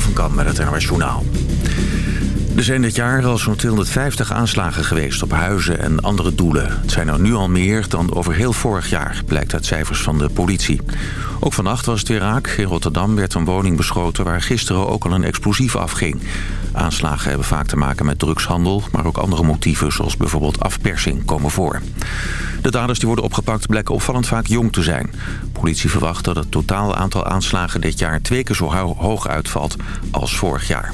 Van met het Journaal. Er zijn dit jaar al zo'n 250 aanslagen geweest op huizen en andere doelen. Het zijn er nu al meer dan over heel vorig jaar, blijkt uit cijfers van de politie. Ook vannacht was het weer raak. In Rotterdam werd een woning beschoten waar gisteren ook al een explosief afging. Aanslagen hebben vaak te maken met drugshandel, maar ook andere motieven zoals bijvoorbeeld afpersing komen voor. De daders die worden opgepakt blijken opvallend vaak jong te zijn. Politie verwacht dat het totaal aantal aanslagen dit jaar twee keer zo hoog uitvalt als vorig jaar.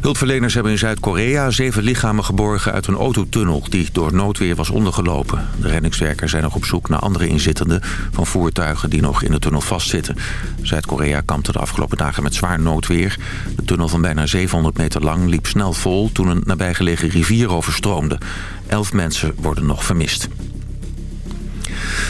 Hulpverleners hebben in Zuid-Korea zeven lichamen geborgen uit een autotunnel die door noodweer was ondergelopen. De reddingswerkers zijn nog op zoek naar andere inzittenden van voertuigen die nog in de tunnel vastzitten. Zuid-Korea kampte de afgelopen dagen met zwaar noodweer. De tunnel van bijna 700 meter lang liep snel vol toen een nabijgelegen rivier overstroomde. Elf mensen worden nog vermist.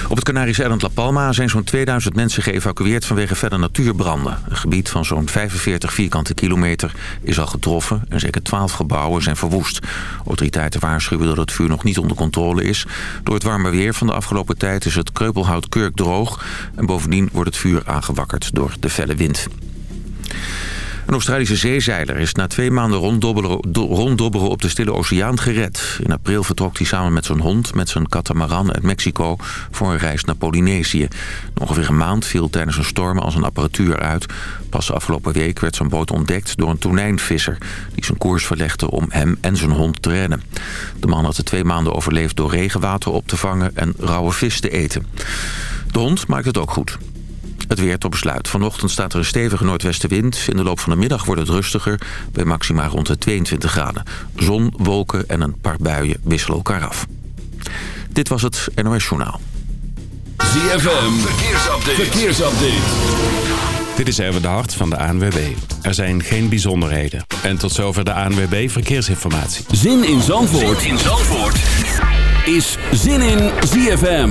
Op het Canarische eiland La Palma zijn zo'n 2000 mensen geëvacueerd vanwege verder natuurbranden. Een gebied van zo'n 45 vierkante kilometer is al getroffen en zeker 12 gebouwen zijn verwoest. Autoriteiten waarschuwen dat het vuur nog niet onder controle is. Door het warme weer van de afgelopen tijd is het kreupelhout kurk droog en bovendien wordt het vuur aangewakkerd door de felle wind. Een Australische zeezeiler is na twee maanden ronddobberen op de Stille Oceaan gered. In april vertrok hij samen met zijn hond met zijn katamaran uit Mexico voor een reis naar Polynesië. Ongeveer een maand viel tijdens een storm als een apparatuur uit. Pas afgelopen week werd zijn boot ontdekt door een tonijnvisser... die zijn koers verlegde om hem en zijn hond te redden. De man had de twee maanden overleefd door regenwater op te vangen en rauwe vis te eten. De hond maakt het ook goed. Het weer tot besluit. Vanochtend staat er een stevige noordwestenwind. In de loop van de middag wordt het rustiger. Bij maxima rond de 22 graden. Zon, wolken en een paar buien wisselen elkaar af. Dit was het NOS Journaal. ZFM, verkeersupdate. verkeersupdate. Dit is Erwin de Hart van de ANWB. Er zijn geen bijzonderheden. En tot zover de ANWB Verkeersinformatie. Zin in Zandvoort, zin in Zandvoort. is Zin in ZFM.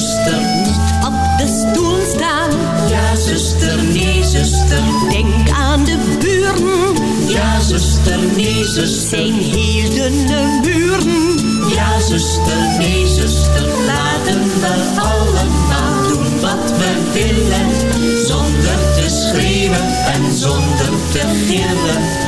zuster. Niet op de stoel staan. Ja, zuster, nee, zuster. Denk aan de buren. Ja, zuster, nee, zuster. Zijn hier de buren. Ja, zuster, nee, zuster. Laten we allemaal doen wat we willen. Zonder te schreeuwen en zonder te gillen.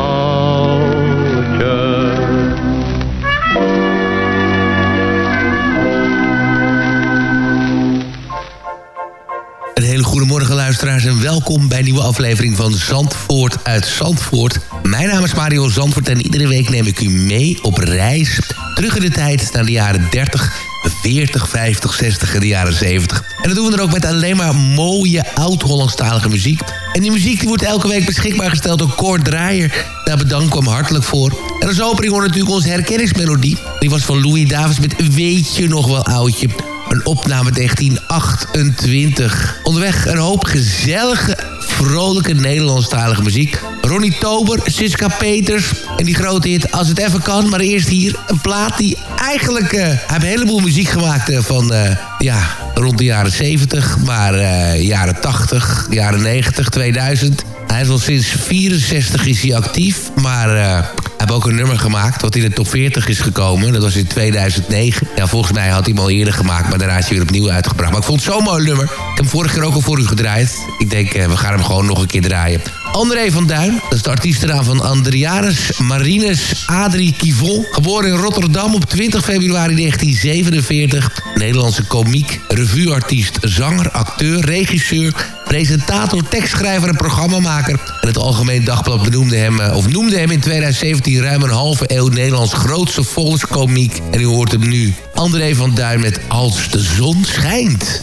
Een hele goede morgen luisteraars en welkom bij een nieuwe aflevering van Zandvoort uit Zandvoort. Mijn naam is Mario Zandvoort en iedere week neem ik u mee op reis. Terug in de tijd naar de jaren 30, 40, 50, 60 en de jaren 70. En dat doen we dan ook met alleen maar mooie oud-Hollandstalige muziek. En die muziek die wordt elke week beschikbaar gesteld door Kort Draaier. Daar bedank ik hem hartelijk voor. En als opening hoort natuurlijk onze herkenningsmelodie. Die was van Louis Davis met Weet je nog wel oudje. Een opname 1928. Onderweg een hoop gezellige, vrolijke Nederlandstalige muziek. Ronnie Tober, Siska Peters en die grote hit Als het even kan. Maar eerst hier een plaat die eigenlijk... eh, hij heeft een heleboel muziek gemaakt eh, van... eh, ja, rond de jaren 70, maar jaren 80, jaren 90, 2000. Hij is al sinds 64 is hij actief, maar... heeft ook een nummer gemaakt wat in de top 40 is gekomen. Dat was in 2009. Ja, volgens mij had hij hem al eerder gemaakt, maar daarna is hij weer opnieuw uitgebracht. Maar ik vond het zo'n mooi nummer. Ik heb hem vorige keer ook al voor u gedraaid. Ik denk, eh, we gaan hem gewoon nog een keer draaien. André van Duin, dat is de artiestenaam van Andrianus Marinus Adrie Kivon. Geboren in Rotterdam op 20 februari 1947. Nederlandse komiek, revueartiest, zanger, acteur, regisseur presentator, tekstschrijver en programmamaker. En het Algemeen Dagblad benoemde hem, eh, of noemde hem in 2017 ruim een halve eeuw Nederlands grootste volkskomiek. En u hoort hem nu, André van Duin met Als de zon schijnt.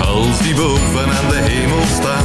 Als die boven aan de hemel staat,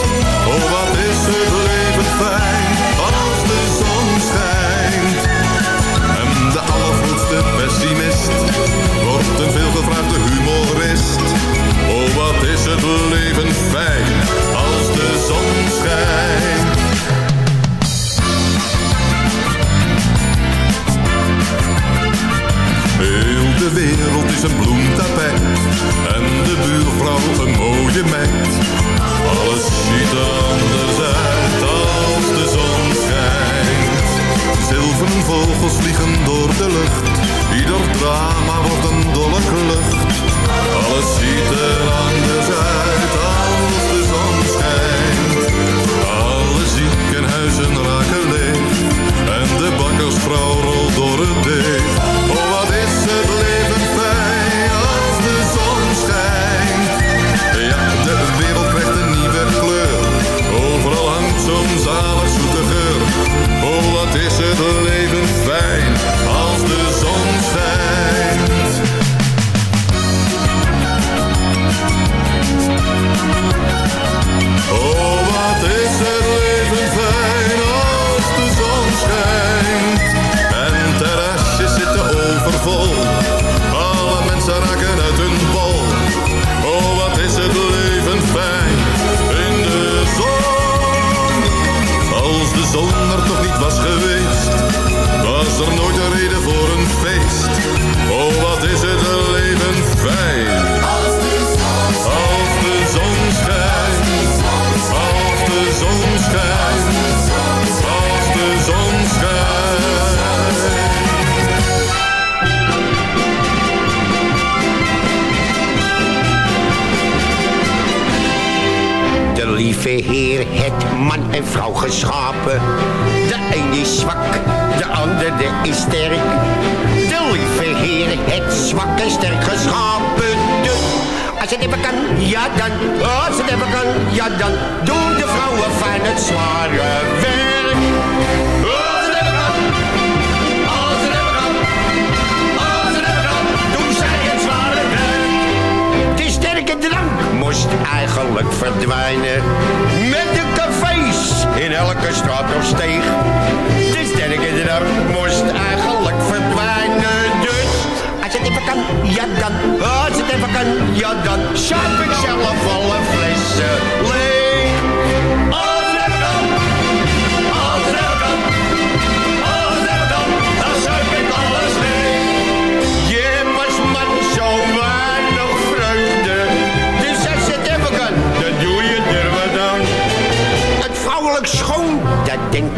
Lieve Heer het man en vrouw geschapen. De een is zwak, de andere is sterk. De lieve Heer het zwak en sterk geschapen. Dus als het even kan, ja dan. Als het even kan, ja dan. Doen de vrouwen van het zware werk. Eigenlijk verdwijnen. Met de cafés in elke straat of steeg. De sterke drank moest eigenlijk verdwijnen. Dus als het even kan, ja dan. Als het even kan, ja dan. Schuif ik zelf alle flessen leeg.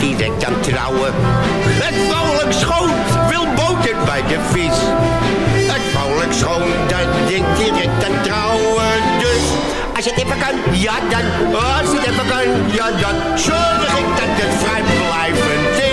Direct aan trouwen. Het vrouwelijk schoon wil boter bij de vis. Het vrouwelijk schoon, dat denkt direct aan trouwen. Dus als het even kan, ja dan. Als het even kan, ja dan. Zorg ik dat het vrijblijvend is.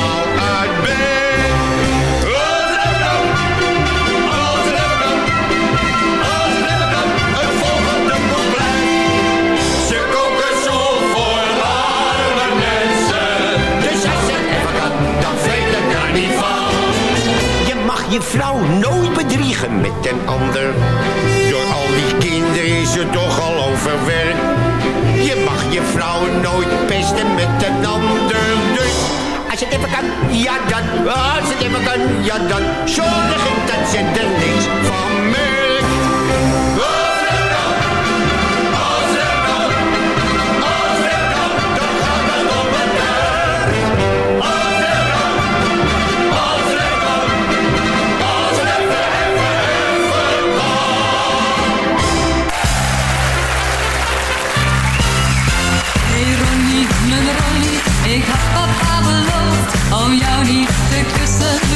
Je vrouw nooit bedriegen met een ander. Door al die kinderen is het toch al overwerk. Je mag je vrouw nooit pesten met een ander. Dus als het even kan, ja dan. Als het even kan, ja dan. Zorg ik dat ze er niks van merkt.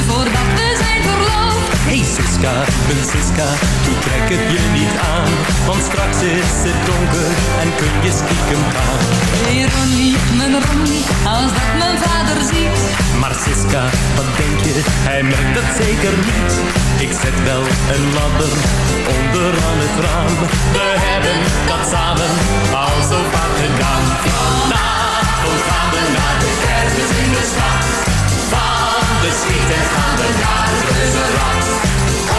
Voordat we zijn verloofd. Hey Siska, mijn Siska, doe trek het je niet aan. Want straks is het donker en kun je stiekem gaan. Hey Ronnie, mijn Ronnie, als dat mijn vader ziet. Maar Siska, wat denk je, hij merkt dat zeker niet. Ik zet wel een ladder onder aan het raam. We hebben dat samen al zo vaak gedaan. De schieten gaan we naar het reuzenrad.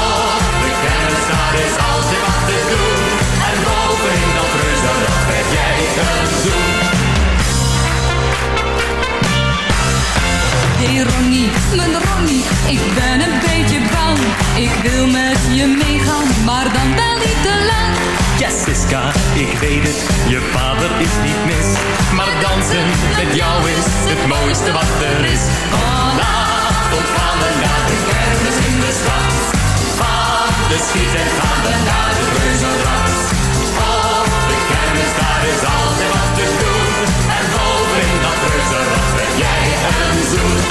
Op de kermis, daar is altijd wat te doen. En bovenin dat reuzenrad krijg jij een zoen. Ronnie, mijn Ronnie, ik ben een beetje bang. Ik wil met je meegaan, maar dan wel niet te lang. Ja, ik weet het, je vader is niet mis. Maar dansen met jou is het mooiste wat er is. Vanavond gaan we naar de kermis in de stad. Van de schieten gaan we naar de reuzenrad. Op de kermis, daar is altijd wat te doen. En bovenin dat reuzenrad krijg jij een zoen.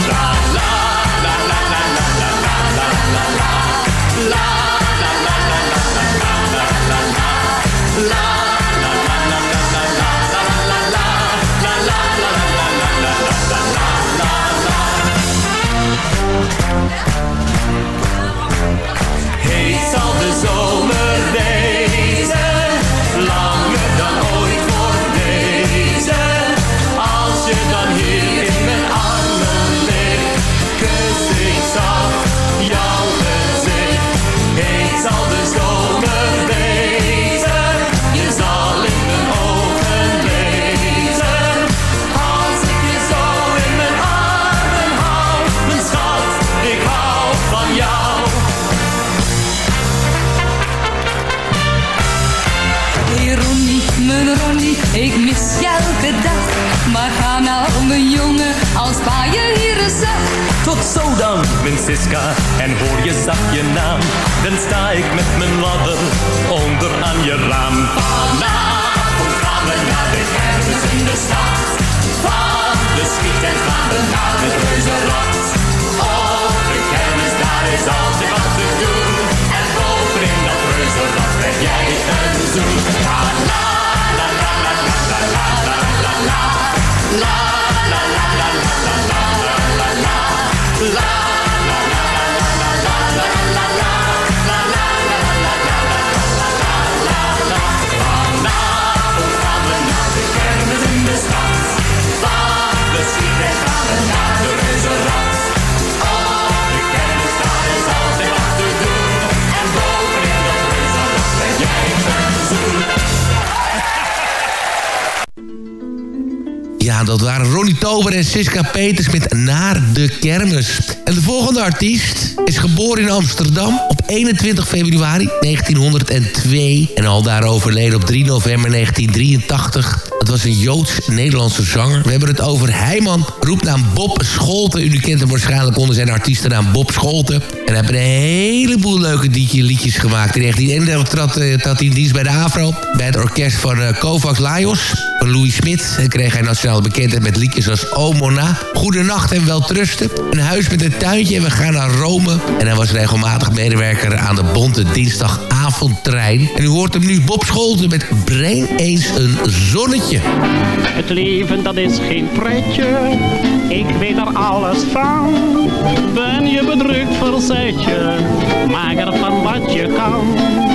Ik mis je elke dag. Maar ga nou, mijn jongen, als pa je hier eens zag. Tot zo dan, mijn Siska, en hoor je zacht je naam. Dan sta ik met mijn ladder onder aan je raam. Vanavond gaan we naar de kermis in de stad. Van de schiet en gaan we naar het reuzenrad. Op de kermis, daar is altijd wat te doen. En bovenin dat reuzenrad krijg jij een zoen. La la la la la la la only Tober en Siska Peters met Naar de Kermis. En de volgende artiest is geboren in Amsterdam op 21 februari 1902... en al daar overleden op 3 november 1983. Het was een Joods-Nederlandse zanger. We hebben het over Heiman, roepnaam Bob Scholten. U kent hem waarschijnlijk onder zijn artiestennaam Bob Scholten. En hij heeft een heleboel leuke liedje- liedjes gemaakt. In 1931 trad, eh, trad hij in dienst bij de AVRO... bij het orkest van eh, Kovacs Lajos van Louis Smit. En kreeg hij nationale bekendheid met liedjes als O Mona... Goedenacht en Weltrusten... Een huis met een tuintje en we gaan naar Rome. En hij was regelmatig medewerker aan de Bonte Dinsdagavondtrein. En u hoort hem nu Bob Scholten met Breng eens een zonnetje. Het leven dat is geen pretje, ik weet er alles van. Ben je bedrukt, verzet je, maak er van wat je kan.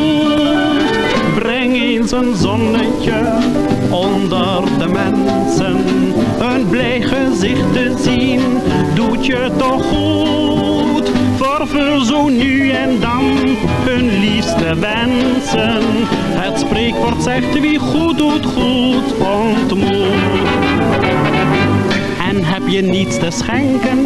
Een zonnetje onder de mensen. Een blij gezicht te zien, doet je toch goed. Vervul zo nu en dan hun liefste wensen. Het spreekwoord zegt wie goed doet, goed ontmoet. En heb je niets te schenken?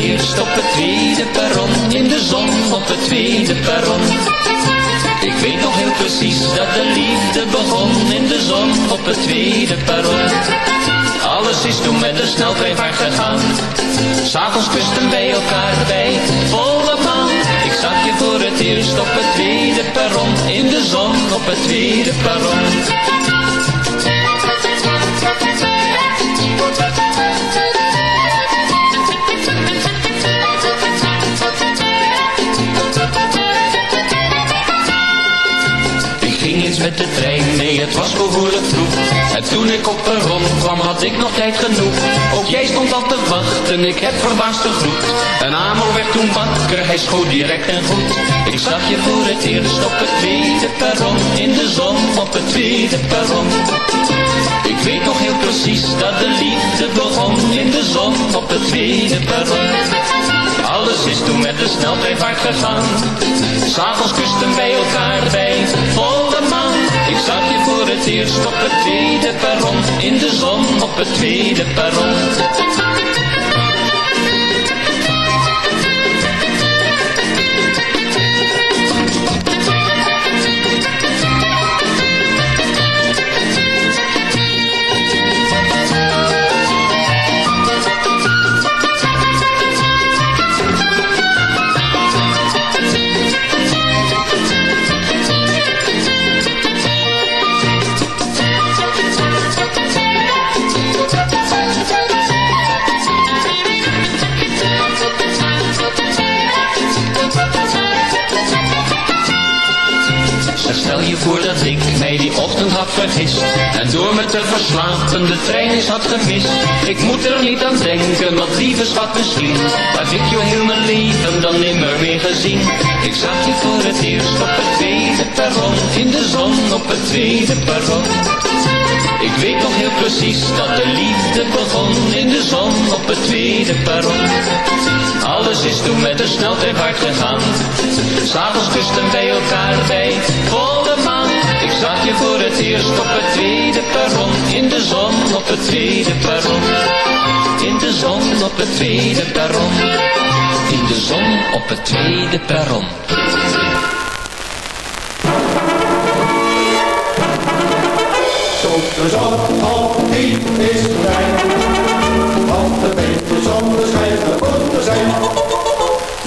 Eerst op het tweede perron, in de zon op het tweede perron. Ik weet nog heel precies dat de liefde begon, in de zon op het tweede perron. Alles is toen met een sneltreinvaart gegaan. S'avonds kusten wij elkaar bij volle maan. Ik zag je voor het eerst op het tweede perron, in de zon op het tweede perron. Nee het was behoorlijk vroeg En toen ik op perron kwam had ik nog tijd genoeg. Ook jij stond al te wachten, ik heb verbaasd gegroet Een amel werd toen wakker, hij schoot direct en goed Ik zag je voor het eerst op het tweede perron In de zon op het tweede perron. Ik weet nog heel precies dat de liefde begon In de zon op het tweede perron. Alles is toen met de sneltreinvaart gegaan. S'avonds kusten wij elkaar bij. Maan. Ik zag je voor het eerst op het tweede perron. In de zon op het tweede perron. En door me te verslapen de trein is had gemist. Ik moet er niet aan denken, want lieve schat misschien Heb ik je heel mijn leven dan nimmer meer gezien? Ik zag je voor het eerst op het tweede perron. In de zon op het tweede perron. Ik weet nog heel precies dat de liefde begon in de zon op het tweede perron. Alles is toen met de sneltreinvaart gegaan. S'avonds kusten wij elkaar bij zag je voor het eerst op het tweede perron. In de zon op het tweede perron. In de zon op het tweede perron. In de zon op het tweede perron. Zoek de zon op, die is fijn. Want de beetje zonneschijn er zijn.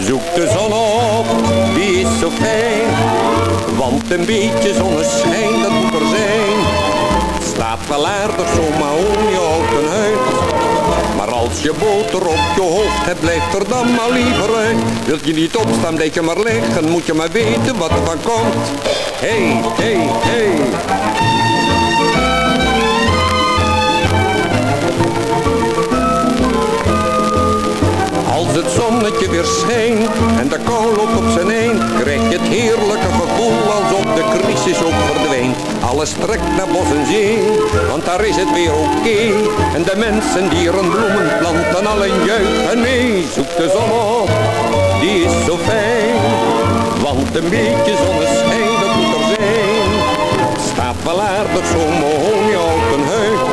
Zoek de zon op, die is zo fijn. Want een beetje zonneschijn, dat moet er zijn. Slaat wel aardig zomaar om je houten huid. Maar als je boter op je hoofd hebt, blijft er dan maar liever uit. Wilt je niet opstaan, blijf je maar liggen, moet je maar weten wat er van komt. Hey, hey, hey. Zonnetje weer schijnt en de kou loopt op zijn eind, krijg je het heerlijke gevoel alsof de crisis ook verdwijnt. Alles trekt naar bos en zee, want daar is het weer oké. En de mensen die er een bloemen planten, allen juichen mee. Zoek de zon op, die is zo fijn, want een beetje zonneschijn, dat moet er zijn. Staat wel aardig zo'n op een.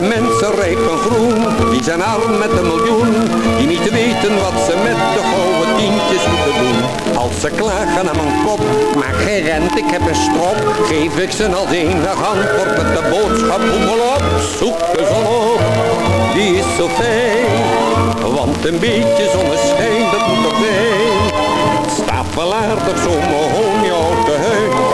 Ken mensen rijk en groen, die zijn arm met een miljoen, die niet weten wat ze met de gouden tientjes moeten doen. Als ze klagen aan mijn kop, maak geen rent, ik heb een strop, geef ik ze als enig antwoord met de boodschap, hoemel op, zoek de zon op, die is zo fijn, want een beetje zonneschijn, dat moet er zijn. Staat wel aardig zo'n mahonie op de huid,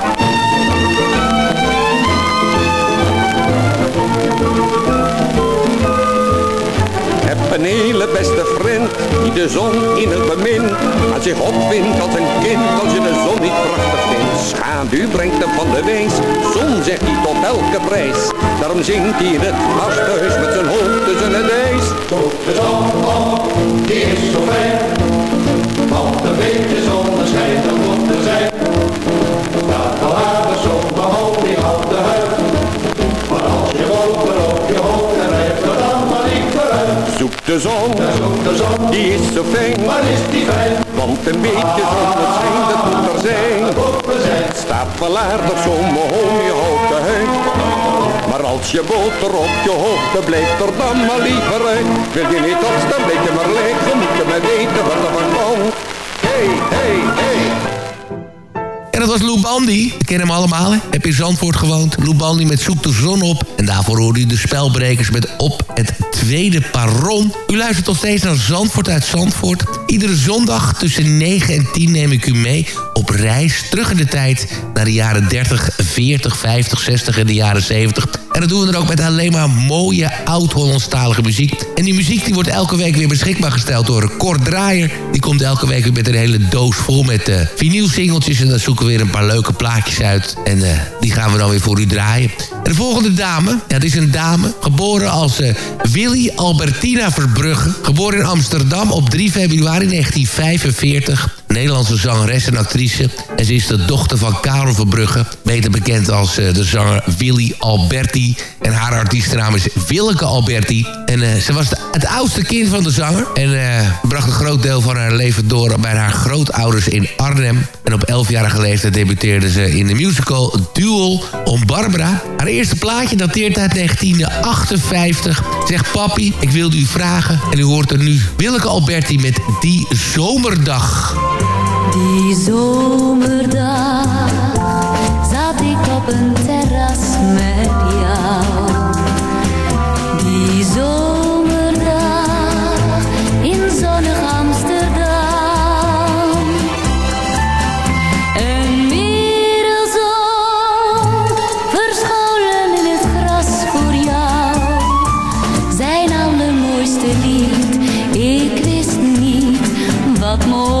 Een hele beste vriend die de zon in het bemint. Aan zich opwindt als een kind als je de zon niet prachtig vindt. Schaduw brengt hem van de wees, zon zegt hij tot elke prijs. Daarom zingt hij in het gasthuis met zijn hoofd tussen het ijs. Zoek de zon op, die is zo fijn. Want een beetje zonneschijn, De zon, de zon, die is zo fijn. Maar is die fijn? Want een beetje zonneschijn, dat moet er zijn. Staat wel aardig zo'n mahoniehouten huid. Maar als je boter op je hoofd, blijft er dan maar liever uit. Wil je niet opstaan, blijf je maar liggen, moet je maar weten wat er van komt. Hey, hey, hey. Was Lou Bandy. We kennen hem allemaal, hè? Heb in Zandvoort gewoond. Lou Bandy met Zoek de Zon op. En daarvoor hoorde u de spelbrekers met Op het Tweede Perron. U luistert nog steeds naar Zandvoort uit Zandvoort. Iedere zondag tussen 9 en 10 neem ik u mee op reis terug in de tijd... naar de jaren 30, 40, 50, 60 en de jaren 70. En dat doen we dan ook met alleen maar mooie oud-Hollandstalige muziek. En die muziek die wordt elke week weer beschikbaar gesteld door Kort Draaier. Die komt elke week weer met een hele doos vol met uh, vinylsingeltjes. En dan zoeken we weer een paar leuke plaatjes uit. En uh, die gaan we dan weer voor u draaien. En de volgende dame, ja, dat is een dame, geboren als uh, Willy Albertina Verbrugge. Geboren in Amsterdam op 3 februari 1945. Nederlandse zangeres en actrice. En ze is de dochter van Karel Verbrugge. Beter bekend als uh, de zanger Willy Alberti. En haar artiestennaam is Willeke Alberti. En uh, ze was het oudste kind van de zanger. En uh, bracht een groot deel van haar leven door bij haar grootouders in Arnhem. En op 11-jarige leeftijd debuteerde ze in de musical Duel om Barbara. Haar eerste plaatje dateert uit 1958. Zegt papi, ik wilde u vragen. En u hoort er nu Willeke Alberti met Die Zomerdag. Die zomerdag zat ik op een terras met jou. Die zomerdag in zonnig Amsterdam. Een merelzon verscholen in het gras voor jou. Zijn allermooiste lied, ik wist niet wat me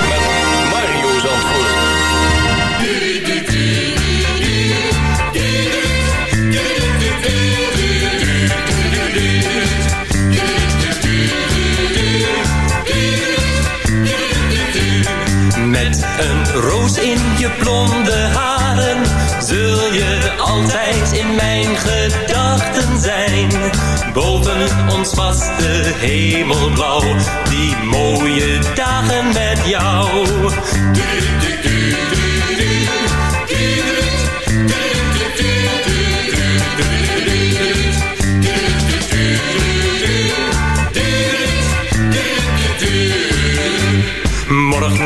Een roos in je blonde haren zul je altijd in mijn gedachten zijn. Boven ons was de hemelblauw, die mooie dagen met jou.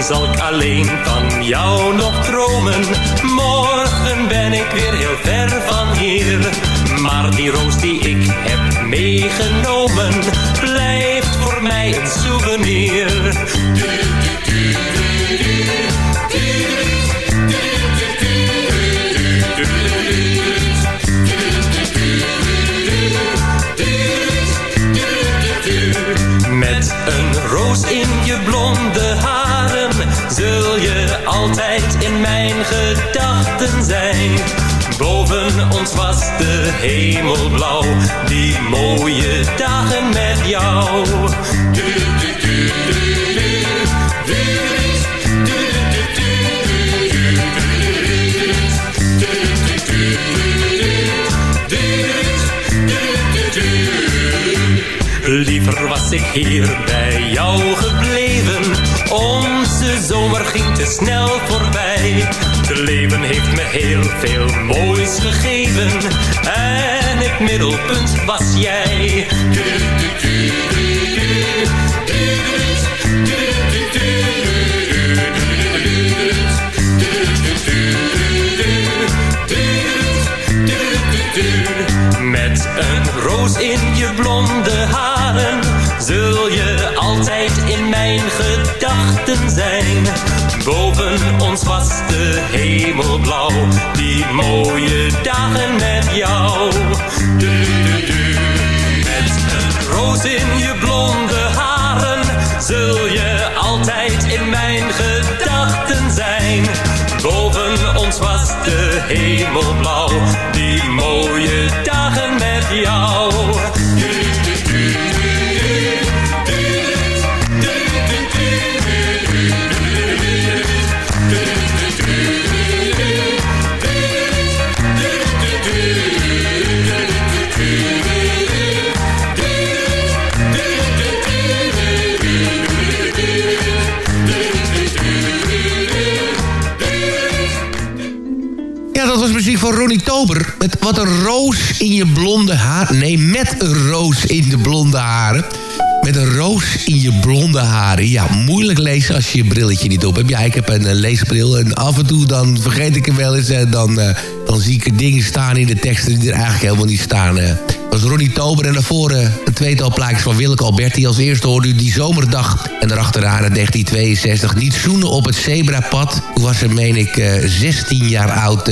Zal ik alleen van jou nog dromen. Morgen ben ik weer heel ver van hier. Maar die roos die ik heb meegenomen, blijft voor mij een souvenir. Met een roos in je blonde haren zul je altijd in mijn gedachten zijn. Boven ons was de hemelblauw, die mooie dagen met jou. Liever was ik hier bij jou gebleven. Onze zomer ging te snel voorbij. Het leven heeft me heel veel moois gegeven. En het middelpunt was jij. Met een roos in je blonde haren zul je altijd in mijn gedachten zijn. Boven ons was de hemelblauw, die mooie dagen met jou. Met een roos in je blonde haren zul je altijd in mijn gedachten zijn. Boven ons was de hemelblauw, die mooie dagen met jou. Van Ronnie Tober. Met wat een roos in je blonde haar. Nee, met een roos in de blonde haren. Met een roos in je blonde haren. Ja, moeilijk lezen als je je brilletje niet op hebt. Ja, ik heb een eh, leesbril en af en toe dan vergeet ik hem wel eens. En dan, eh, dan zie ik er dingen staan in de teksten die er eigenlijk helemaal niet staan. Dat was Ronnie Tober en daarvoor eh, een tweetal plaatjes van Willeke Alberti. Als eerste hoorde u die zomerdag. En daarachteraan in 1962 niet zoenen op het zebrapad. Toen was ze, meen ik, eh, 16 jaar oud...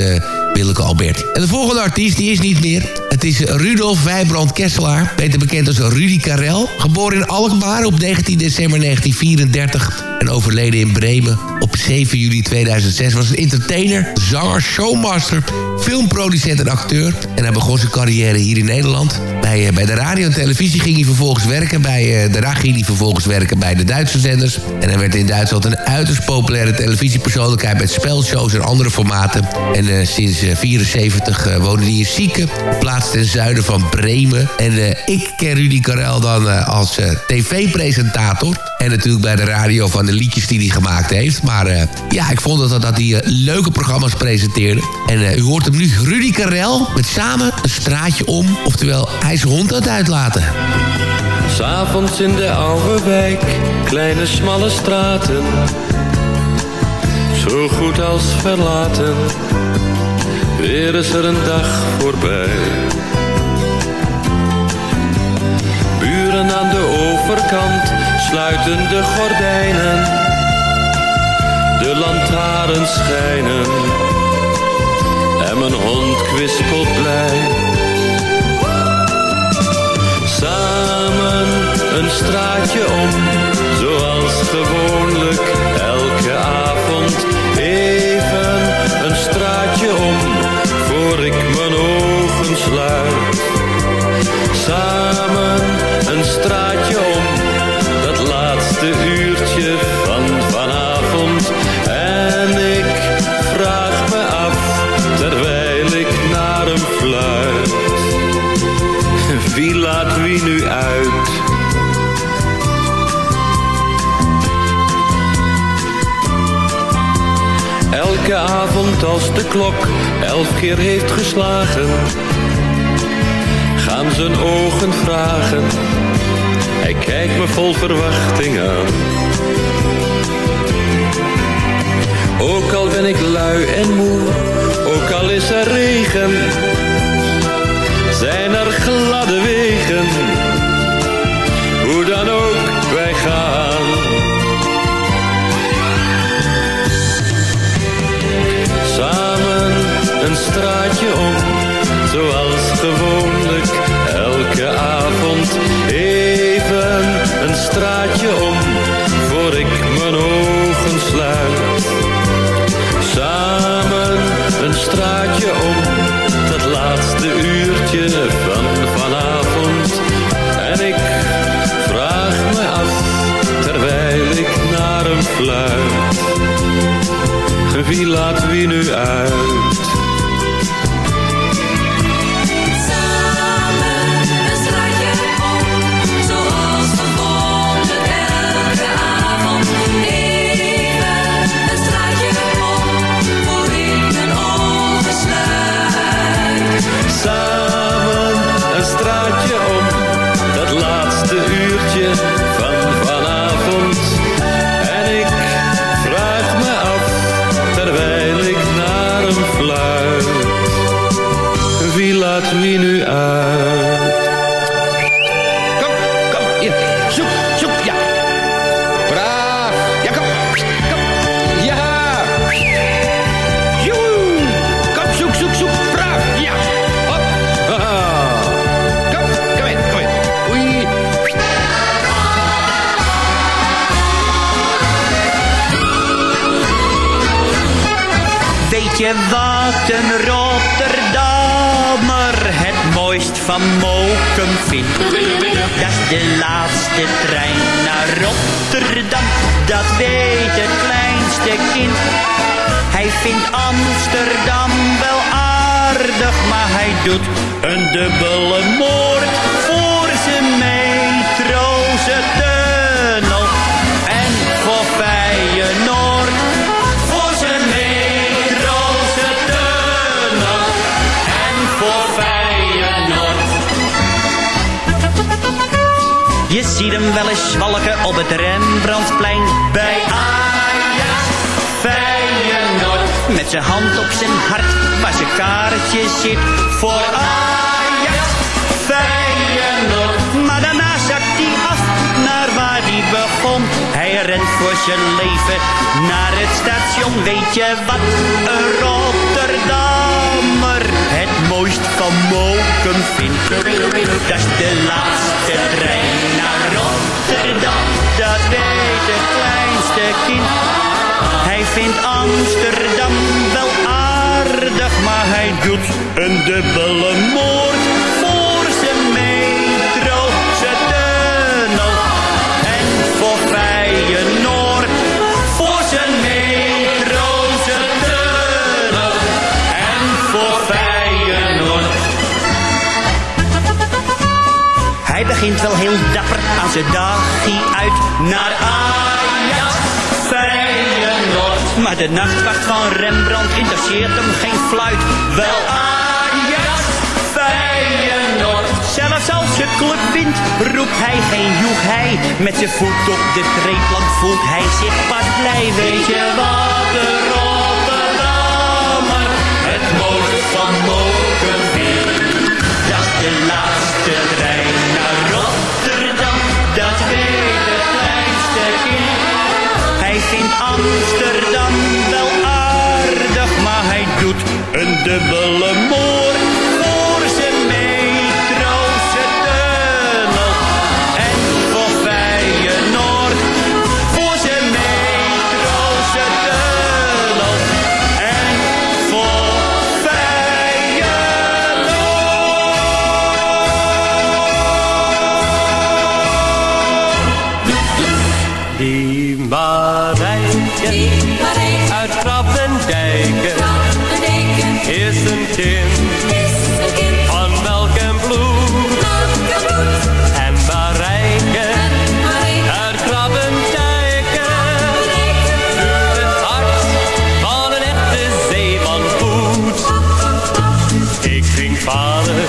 eh, Willeke Alberti. En de volgende artiest die is niet meer. Het is Rudolf Wijbrand Kesselaar, beter bekend als Rudy Karel. Geboren in Alkmaar op 19 december 1934. En en overleden in Bremen op 7 juli 2006. Was een entertainer, zanger, showmaster, filmproducent en acteur. En hij begon zijn carrière hier in Nederland. Bij, bij de radio en televisie ging hij vervolgens werken. Bij de RAG ging hij vervolgens werken bij de Duitse zenders. En hij werd in Duitsland een uiterst populaire televisiepersoonlijkheid... met spelshows en andere formaten. En uh, sinds 1974 uh, woonde hij in Sieken, plaats ten zuiden van Bremen. En uh, ik ken Rudy Karel dan als tv-presentator. En natuurlijk bij de radio van de liedjes die hij gemaakt heeft. Maar ja, ik vond dat, dat hij leuke programma's presenteerde. En u hoort hem nu, Rudy Karel, met samen een straatje om. Oftewel, hij is hond aan het uitlaten. S'avonds in de oude wijk, kleine smalle straten. Zo goed als verlaten, weer is er een dag voorbij. Buren aan de overkant sluiten de gordijnen. De lantaarns schijnen en mijn hond kwispelt blij. Samen een straatje om, kijkt Vindt? Dat is de laatste trein naar Rotterdam, dat weet het kleinste kind. Hij vindt Amsterdam wel aardig, maar hij doet een dubbele moord hem wel eens zwalken op het Rembrandtsplein bij Ajax Feyenoord. Met zijn hand op zijn hart waar zijn kaartje zit voor Ajax Feyenoord. Maar daarna zakt hij af naar waar hij begon. Hij rent voor zijn leven naar het station. Weet je wat een vindt? Dat is de laatste trein naar Rotterdam. Dat weet het kleinste kind. Hij vindt Amsterdam wel aardig, maar hij doet een dubbele moord begint wel heel dapper aan zijn dagje uit naar Ajax. Feyenoord. Maar de nachtwacht van Rembrandt interesseert hem geen fluit. Wel Ajax. Feyenoord. Zelfs als je club wint, roept hij geen joeg hij. Met zijn voet op de treeplank voelt hij zich pas blij. Weet je wat de Rotterdammer het mooist van mogen vindt? Dat de laatste Amsterdam wel aardig, maar hij doet een dubbele Ik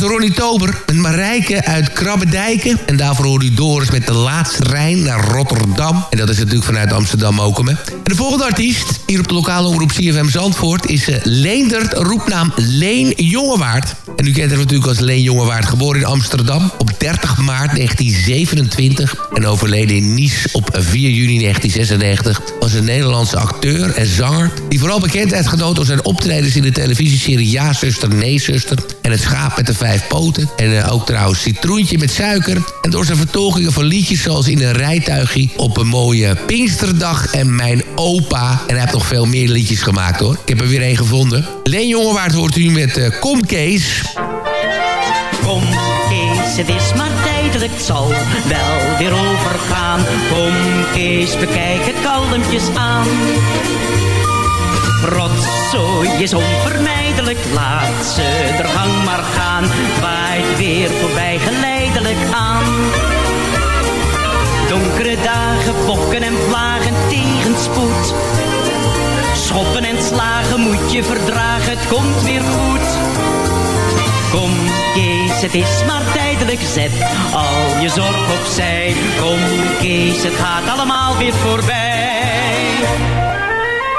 was Ronnie Tober met Marijke uit Krabbedijken. En daarvoor hoorde u Doris met de laatste trein naar Rotterdam. En dat is natuurlijk vanuit Amsterdam ook. Hè. En de volgende artiest, hier op de lokale omroep CFM Zandvoort... is uh, Leendert, roepnaam Leen Jongewaard. En u kent hem natuurlijk als Leen Jongewaard, geboren in Amsterdam... op 30 maart 1927 en overleden in Nice op 4 juni 1996... was een Nederlandse acteur en zanger... die vooral bekendheid genoot door zijn optredens in de televisieserie Ja, zuster, nee, zuster... en Het schaap met de vijf poten. En uh, ook trouwens Citroentje met suiker. En door zijn vertolkingen van liedjes zoals In een rijtuigje... op een mooie Pinksterdag en Mijn opa. En hij heeft nog veel meer liedjes gemaakt hoor. Ik heb er weer één gevonden. Leen Jongewaard hoort u met uh, Kom Kees. Kom het is maar tijdelijk, het zal wel weer overgaan. Kom Kees, bekijk het kalmpjes aan. Rotzooi is onvermijdelijk, laat ze er gang maar gaan. Waait weer voorbij geleidelijk aan. Donkere dagen, pokken en vlagen, tegenspoed. Schoppen en slagen moet je verdragen, het komt weer goed. Kom Kees, het is maar tijdelijk, zet al je zorg opzij. Kom Kees, het gaat allemaal weer voorbij.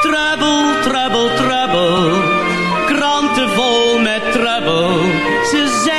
Trouble, trouble, trouble, kranten vol met trouble. Ze zijn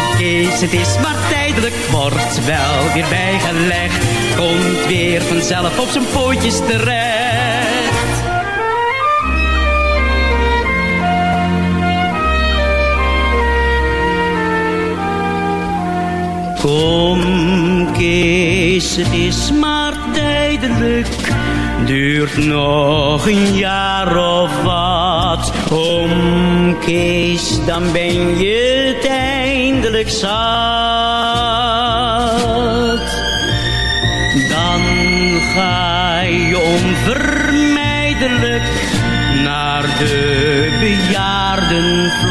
Het is maar tijdelijk, wordt wel weer bijgelegd. Komt weer vanzelf op zijn pootjes terecht. Kom, Kees, het is maar tijdelijk. Duurt nog een jaar of wat. Kom, Kees, dan ben je het eindelijk zat. Dan ga je onvermijdelijk naar de bejaardenvlat.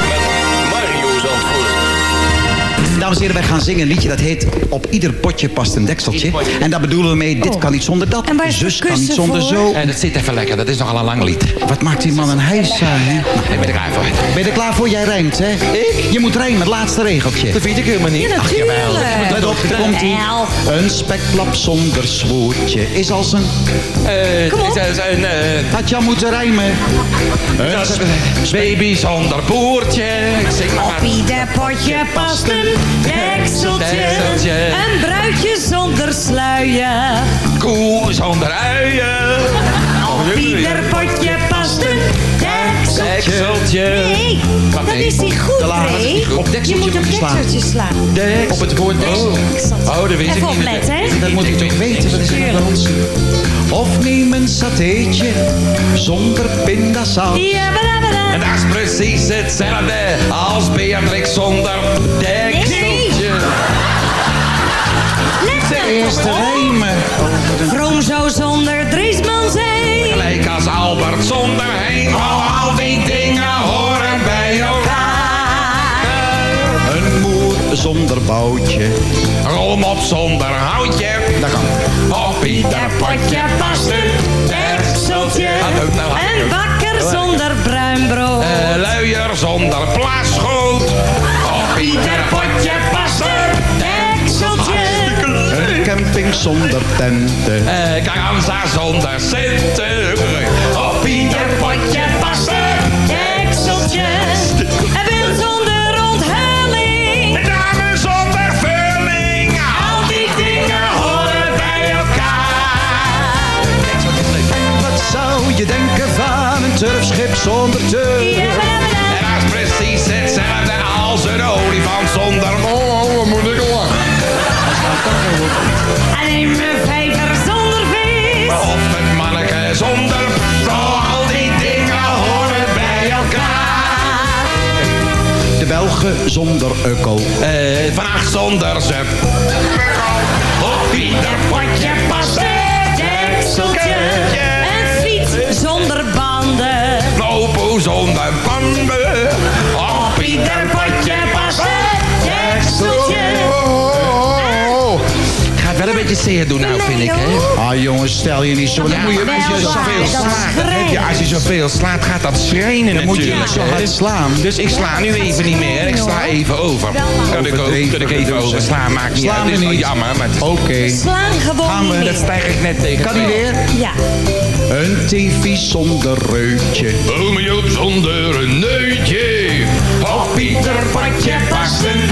Dames en heren, wij gaan zingen een liedje dat heet Op ieder potje past een dekseltje. En daar bedoelen we mee, dit kan niet zonder dat. En waar is zus kan niet zonder voor? zo. En dat zit even lekker, dat is nogal een lang lied. Wat maakt die man een hijsa, hè? Nou, ik ben er klaar voor. Ben je er klaar voor? Jij rijmt, hè? Ik? Je moet rijmen, het laatste regeltje. Dat vind ik helemaal niet. Ja, Ach, jawel. natuurlijk. Let op, er komt ie. Een spekplap zonder zwoertje is als een... Kom op. een Had je al moeten rijmen. Een baby zonder boertje. Ik zing maar. Op ieder potje past een dekseltje. Dekseltje. Een bruidje zonder sluier. Koe zonder uien. Op ieder potje past een dekseltje. Dekseltje. Nee, Wat, nee? is niet goed, nee. Je dekseltje moet op slaan. dekseltje slaan. Op het woord. Oh, oh dat weet Even ik niet. opletten, hè? Dat moet ik toch weten. Dat is een garantie. Of neem een satéetje zonder pindasaus. En dat is precies hetzelfde als Beatrix zonder dekseltje. Eerste rijmen. Vroom zou zonder Driesman zijn. Gelijk als Albert zonder heen. Oh, al die dingen horen bij elkaar. Een moer zonder boutje. Room op zonder houtje. Dat kan. Op ieder potje past een dekseltje. Een bakker zonder bruin brood. Eh, luier zonder plasgoed. Op ieder potje past een dekseltje. Camping zonder tenten. Eh, zonder centen. Op ieder potje past een dekseltje. En wil zonder onthulling. De dame zonder vulling. Al die dingen horen bij elkaar. Wat zou je denken van een turfschip zonder turf? Zonder ukkel. Eh, vannacht zonder ze. Op ieder potje past een dekseltje. Een fiets zonder banden. Lopo zonder banden. Op ieder potje Beetje zeer doen nou, vind ik, hè? Ah jongens, stel je niet zo. Dan moet je als je zoveel slaat, ja, als je zoveel slaat, gaat dat schrijnen Dan moet je niet zo hard slaan. Dus ik sla nu even niet meer. Ik sla even over. Kan ik ook, kan ik even over slaan, maakt niet Slaan uit. Het is jammer, maar het is... Oké. Slaan gewoon Gaan we- niet Dat stijg ik net tegen. Kan die weer? Ja. Een tv zonder reutje. Ome Joop zonder een neutje. Op ieder padje past een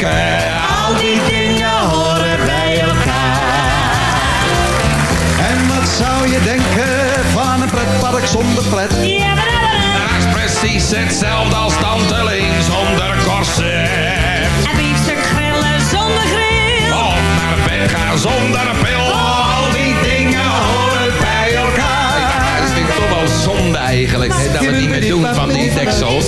Al die dingen horen bij elkaar. En wat zou je denken van een pretpark zonder pret? Ja, maar Dat is precies hetzelfde als tante Leen zonder korset. Een biefstuk grillen zonder grill. Of naar bed gaan zonder pil. Al die dingen horen zonde eigenlijk, hè, dat we het niet meer doen van die deksel.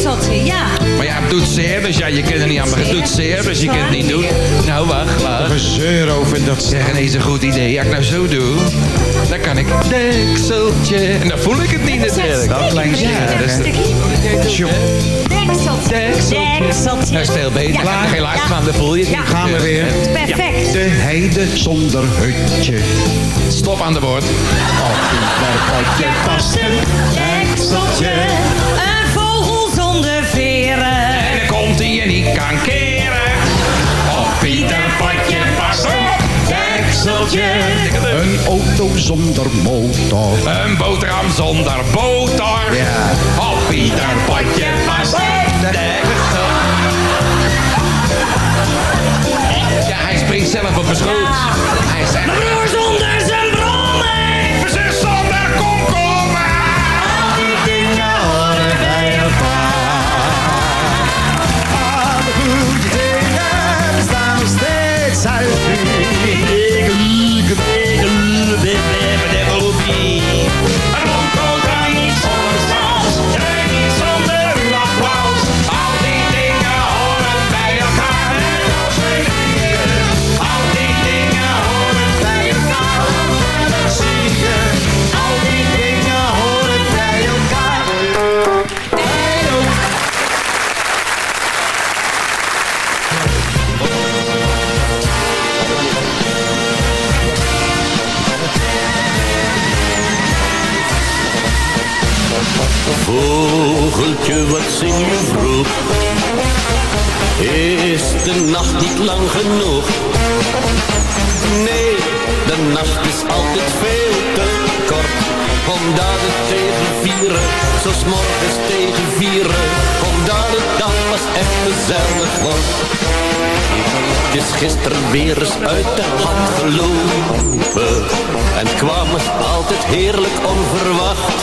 Ja. Maar ja, het doet zeer, dus ja, je kunt er niet aan beginnen. Het doet zeer, dus je kunt het niet doen. Nou, wacht, wacht. Gezeur over dat Zeg ineens een goed idee. Als ik nou zo doe, dan kan ik dekseltje. En dan voel ik het niet natuurlijk. Dat klein Ja, dat is de... Dekseltje. Dekseltje. Dat is veel beter. Ja. Ja. Gaan we weer. Perfect. De heide zonder hutje. Stop aan de woord. Je past een dekseltje. Een vogel zonder veren. En dan komt hij je niet kan keren. Op Pieter Potje pas op. Dekseltje. Een auto zonder motor. Een boterham zonder boter. Ja. Op Pieter Potje pas op. Dekseltje. Ja, hij springt zelf op mijn schoot. Hij. Broer Wat zing je vroeg? Is de nacht niet lang genoeg? Nee, de nacht is altijd veel te kort. Omdat het tegen vieren, zo 's morgens tegen vieren. Omdat het dan pas echt gezellig wordt. Is gisteren weer eens uit de hand gelopen. En kwam het altijd heerlijk onverwacht.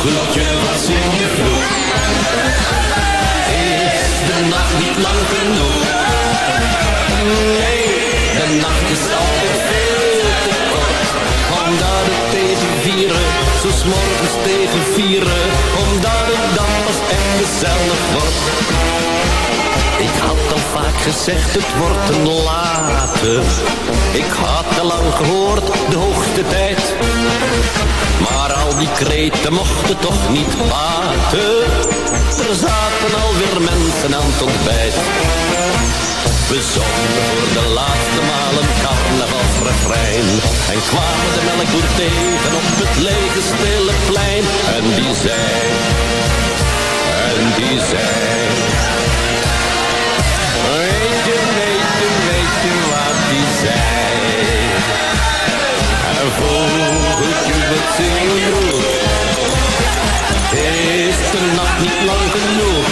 Vogeltje, wat zing je vroeg Is de nacht niet lang genoeg? Nee, de nacht is altijd veel te kort. Omdat het tegen vieren, zo morgens tegen vieren. Omdat het dan pas echt gezellig wordt had al vaak gezegd, het wordt een late Ik had te lang gehoord, de hoogste tijd. Maar al die kreten mochten toch niet baten. Er zaten alweer mensen aan het ontbijt. We zongen voor de laatste maal een carnavalsrefrein. En kwamen de melkboer tegen op het lege stille plein. En die zei, en die zei En vogeltje, wat zing je vroeg Is de nacht niet lang genoeg?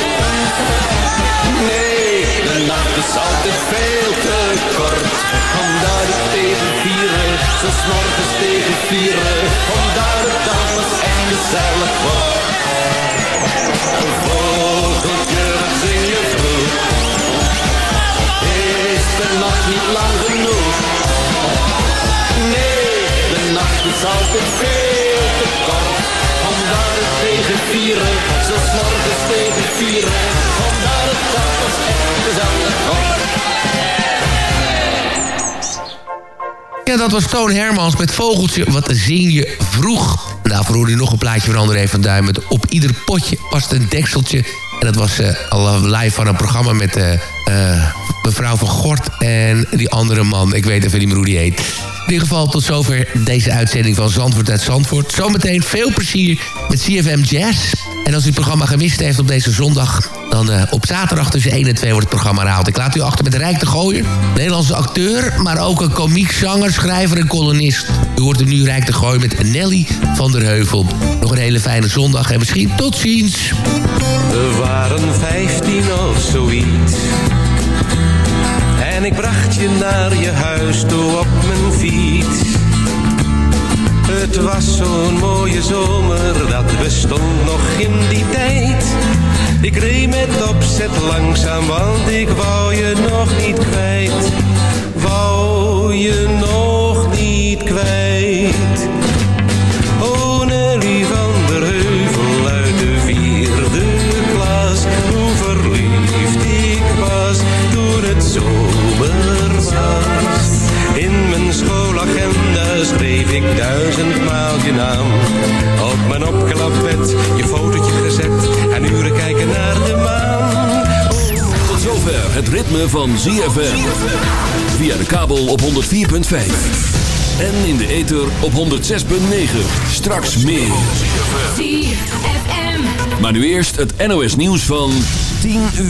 Nee, de nacht is altijd veel te kort. Omdat het tegen vieren, zo morgens tegen vieren. Omdat het dan pas echt gezellig wordt. Een vogeltje, dat zing je vroeg Is de nacht niet lang genoeg is altijd veel te kort Omdat het tegen vieren, zo morgens tegen vieren Omdat het pas echt gezellig wordt Ja, dat was Toon Hermans met Vogeltje. Wat zing je vroeg? Daarvoor hoorde u nog een plaatje van André van Duin... met op ieder potje past een dekseltje. En dat was eh, al live van een programma met eh, eh, mevrouw van Gort... en die andere man, ik weet even niet meer hoe die heet. In ieder geval tot zover deze uitzending van Zandvoort uit Zandvoort. Zometeen veel plezier met CFM Jazz. En als u het programma gemist heeft op deze zondag... dan eh, op zaterdag tussen 1 en 2 wordt het programma herhaald. Ik laat u achter met Rijk de Gooier. Nederlandse acteur, maar ook een komiek, zanger, schrijver en kolonist. U hoort er nu Rijk de Gooier met Nelly van der Heuvel. Nog een hele fijne zondag en misschien tot ziens. We waren vijftien of zoiets. En ik bracht je naar je huis toe op mijn fiets. Het was zo'n mooie zomer, dat bestond nog in die tijd. Ik reed met opzet langzaam, want ik wou je nog niet kwijt. Wou je nog niet kwijt. Ik duizendmaal je naam. Op mijn opklapbed je fotootje gezet en uren kijken naar de maan. Tot zover het ritme van ZFM. Via de kabel op 104.5. En in de ether op 106.9. Straks meer. ZFM. Maar nu eerst het NOS nieuws van 10 uur.